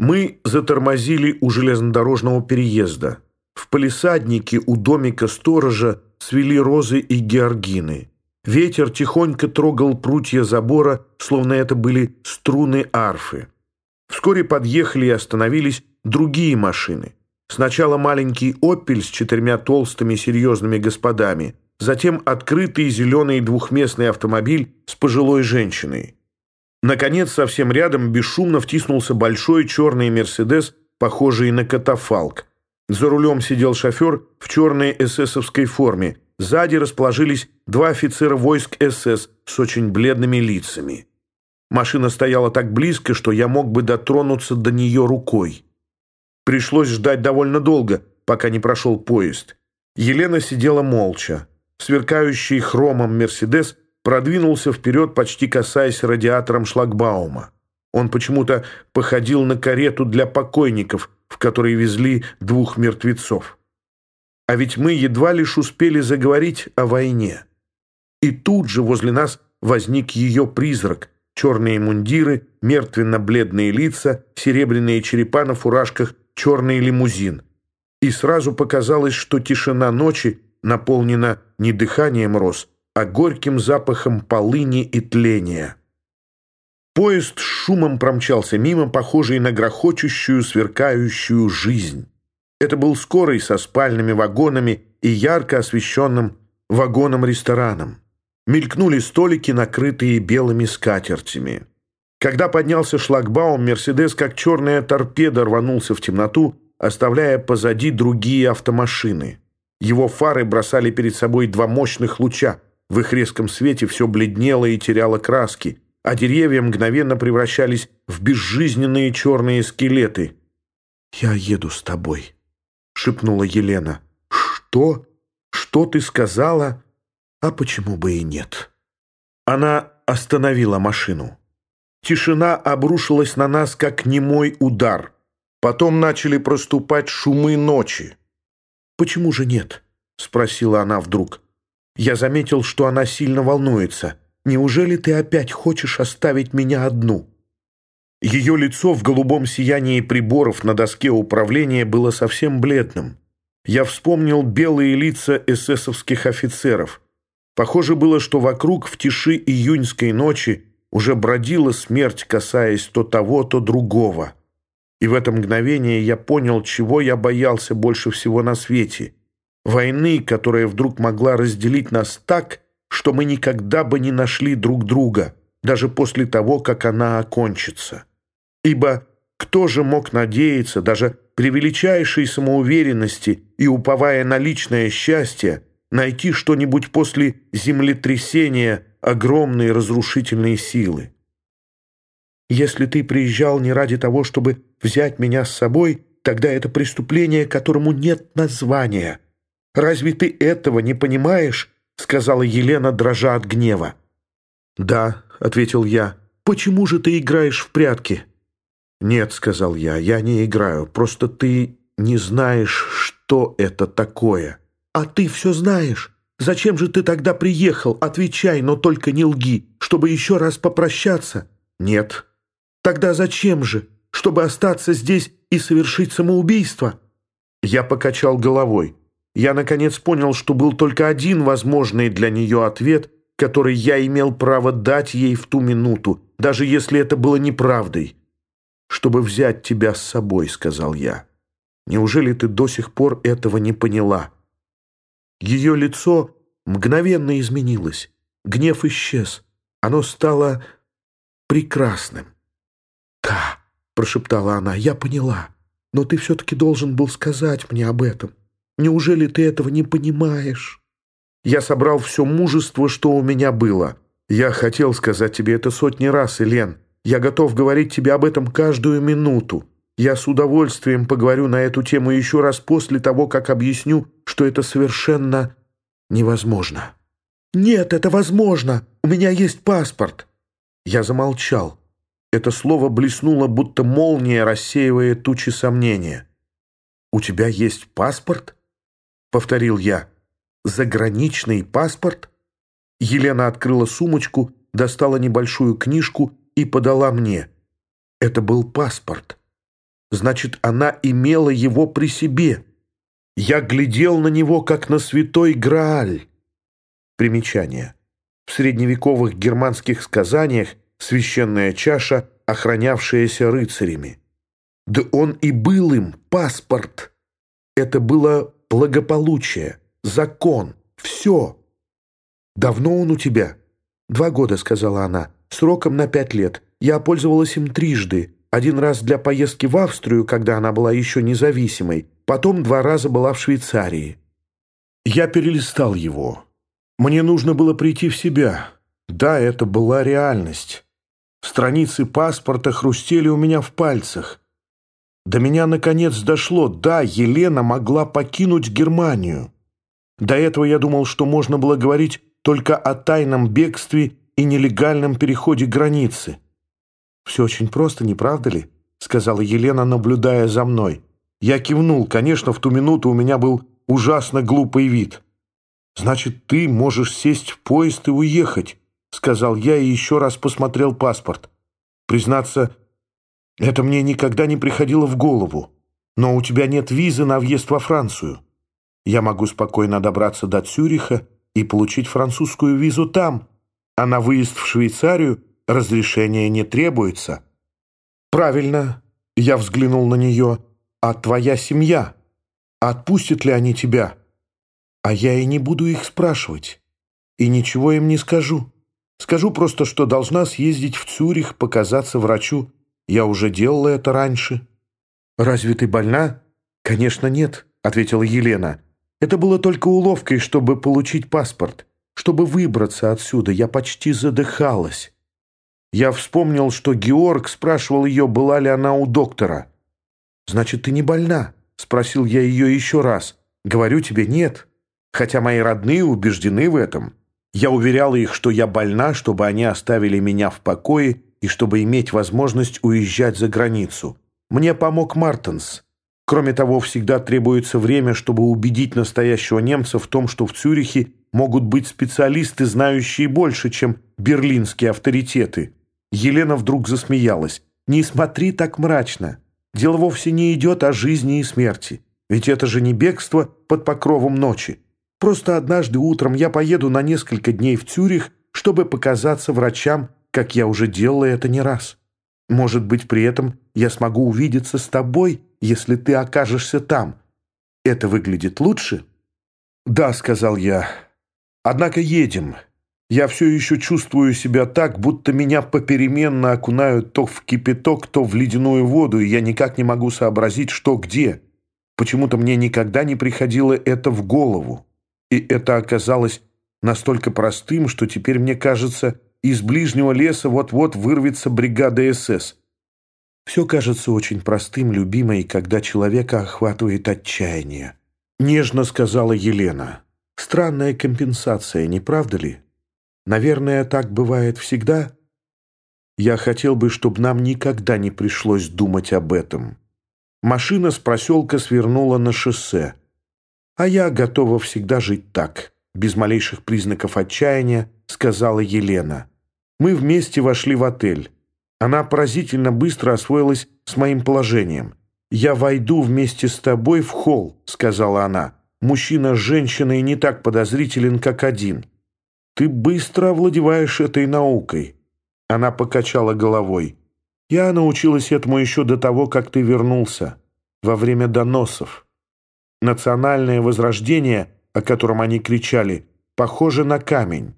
Мы затормозили у железнодорожного переезда. В палисаднике у домика сторожа свели розы и георгины. Ветер тихонько трогал прутья забора, словно это были струны арфы. Вскоре подъехали и остановились другие машины. Сначала маленький «Опель» с четырьмя толстыми серьезными господами, затем открытый зеленый двухместный автомобиль с пожилой женщиной. Наконец, совсем рядом бесшумно втиснулся большой черный «Мерседес», похожий на катафалк. За рулем сидел шофер в черной эсэсовской форме. Сзади расположились два офицера войск СС с очень бледными лицами. Машина стояла так близко, что я мог бы дотронуться до нее рукой. Пришлось ждать довольно долго, пока не прошел поезд. Елена сидела молча. Сверкающий хромом «Мерседес» продвинулся вперед, почти касаясь радиатором шлагбаума. Он почему-то походил на карету для покойников, в которой везли двух мертвецов. А ведь мы едва лишь успели заговорить о войне. И тут же возле нас возник ее призрак. Черные мундиры, мертвенно-бледные лица, серебряные черепа на фуражках, черный лимузин. И сразу показалось, что тишина ночи наполнена не дыханием роз, а горьким запахом полыни и тления. Поезд с шумом промчался мимо, похожий на грохочущую, сверкающую жизнь. Это был скорый со спальными вагонами и ярко освещенным вагоном-рестораном. Мелькнули столики, накрытые белыми скатертями. Когда поднялся шлагбаум, «Мерседес» как черная торпеда рванулся в темноту, оставляя позади другие автомашины. Его фары бросали перед собой два мощных луча. В их резком свете все бледнело и теряло краски, а деревья мгновенно превращались в безжизненные черные скелеты. «Я еду с тобой», — шепнула Елена. «Что? Что ты сказала? А почему бы и нет?» Она остановила машину. Тишина обрушилась на нас, как немой удар. Потом начали проступать шумы ночи. «Почему же нет?» — спросила она вдруг. Я заметил, что она сильно волнуется. «Неужели ты опять хочешь оставить меня одну?» Ее лицо в голубом сиянии приборов на доске управления было совсем бледным. Я вспомнил белые лица эсэсовских офицеров. Похоже было, что вокруг в тиши июньской ночи уже бродила смерть, касаясь то того, то другого. И в это мгновение я понял, чего я боялся больше всего на свете. Войны, которая вдруг могла разделить нас так, что мы никогда бы не нашли друг друга, даже после того, как она окончится. Ибо кто же мог надеяться, даже при величайшей самоуверенности и уповая на личное счастье, найти что-нибудь после землетрясения огромной разрушительной силы? Если ты приезжал не ради того, чтобы взять меня с собой, тогда это преступление, которому нет названия. Разве ты этого не понимаешь?» — сказала Елена, дрожа от гнева. «Да», — ответил я. «Почему же ты играешь в прятки?» «Нет», — сказал я, — «я не играю. Просто ты не знаешь, что это такое». «А ты все знаешь. Зачем же ты тогда приехал? Отвечай, но только не лги, чтобы еще раз попрощаться». «Нет», Тогда зачем же? Чтобы остаться здесь и совершить самоубийство?» Я покачал головой. Я, наконец, понял, что был только один возможный для нее ответ, который я имел право дать ей в ту минуту, даже если это было неправдой. «Чтобы взять тебя с собой», — сказал я. «Неужели ты до сих пор этого не поняла?» Ее лицо мгновенно изменилось. Гнев исчез. Оно стало прекрасным. «Да», — прошептала она, — «я поняла. Но ты все-таки должен был сказать мне об этом. Неужели ты этого не понимаешь?» Я собрал все мужество, что у меня было. Я хотел сказать тебе это сотни раз, Элен. Я готов говорить тебе об этом каждую минуту. Я с удовольствием поговорю на эту тему еще раз после того, как объясню, что это совершенно невозможно. «Нет, это возможно. У меня есть паспорт». Я замолчал. Это слово блеснуло, будто молния, рассеивая тучи сомнения. «У тебя есть паспорт?» — повторил я. «Заграничный паспорт?» Елена открыла сумочку, достала небольшую книжку и подала мне. Это был паспорт. Значит, она имела его при себе. Я глядел на него, как на святой Грааль. Примечание. В средневековых германских сказаниях священная чаша, охранявшаяся рыцарями. Да он и был им, паспорт. Это было благополучие, закон, все. «Давно он у тебя?» «Два года», — сказала она, — «сроком на пять лет. Я пользовалась им трижды. Один раз для поездки в Австрию, когда она была еще независимой. Потом два раза была в Швейцарии». Я перелистал его. Мне нужно было прийти в себя. Да, это была реальность. Страницы паспорта хрустели у меня в пальцах. До меня наконец дошло. Да, Елена могла покинуть Германию. До этого я думал, что можно было говорить только о тайном бегстве и нелегальном переходе границы. «Все очень просто, не правда ли?» — сказала Елена, наблюдая за мной. Я кивнул. Конечно, в ту минуту у меня был ужасно глупый вид. «Значит, ты можешь сесть в поезд и уехать», — сказал я и еще раз посмотрел паспорт. Признаться, это мне никогда не приходило в голову. Но у тебя нет визы на въезд во Францию. Я могу спокойно добраться до Цюриха и получить французскую визу там, а на выезд в Швейцарию разрешения не требуется. Правильно, я взглянул на нее. А твоя семья? Отпустят ли они тебя? А я и не буду их спрашивать. И ничего им не скажу. Скажу просто, что должна съездить в Цюрих, показаться врачу. Я уже делала это раньше. «Разве ты больна?» «Конечно, нет», — ответила Елена. Это было только уловкой, чтобы получить паспорт. Чтобы выбраться отсюда, я почти задыхалась. Я вспомнил, что Георг спрашивал ее, была ли она у доктора. «Значит, ты не больна?» — спросил я ее еще раз. «Говорю тебе, нет. Хотя мои родные убеждены в этом. Я уверяла их, что я больна, чтобы они оставили меня в покое и чтобы иметь возможность уезжать за границу. Мне помог Мартенс. Кроме того, всегда требуется время, чтобы убедить настоящего немца в том, что в Цюрихе могут быть специалисты, знающие больше, чем берлинские авторитеты. Елена вдруг засмеялась. «Не смотри так мрачно. Дело вовсе не идет о жизни и смерти. Ведь это же не бегство под покровом ночи. Просто однажды утром я поеду на несколько дней в Цюрих, чтобы показаться врачам, как я уже делала это не раз. Может быть, при этом я смогу увидеться с тобой, если ты окажешься там. Это выглядит лучше?» «Да», — сказал я. «Однако едем. Я все еще чувствую себя так, будто меня попеременно окунают то в кипяток, то в ледяную воду, и я никак не могу сообразить, что где. Почему-то мне никогда не приходило это в голову. И это оказалось настолько простым, что теперь мне кажется, из ближнего леса вот-вот вырвется бригада СС. Все кажется очень простым, любимой, когда человека охватывает отчаяние. Нежно сказала Елена. Странная компенсация, не правда ли? Наверное, так бывает всегда. Я хотел бы, чтобы нам никогда не пришлось думать об этом. Машина с проселка свернула на шоссе. А я готова всегда жить так, без малейших признаков отчаяния, сказала Елена. Мы вместе вошли в отель. Она поразительно быстро освоилась с моим положением. «Я войду вместе с тобой в холл», — сказала она. «Мужчина с женщиной не так подозрителен, как один. Ты быстро овладеваешь этой наукой». Она покачала головой. «Я научилась этому еще до того, как ты вернулся, во время доносов. Национальное возрождение, о котором они кричали, похоже на камень.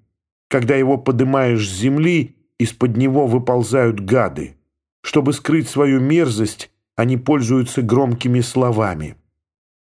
Когда его поднимаешь с земли, из-под него выползают гады. Чтобы скрыть свою мерзость, они пользуются громкими словами.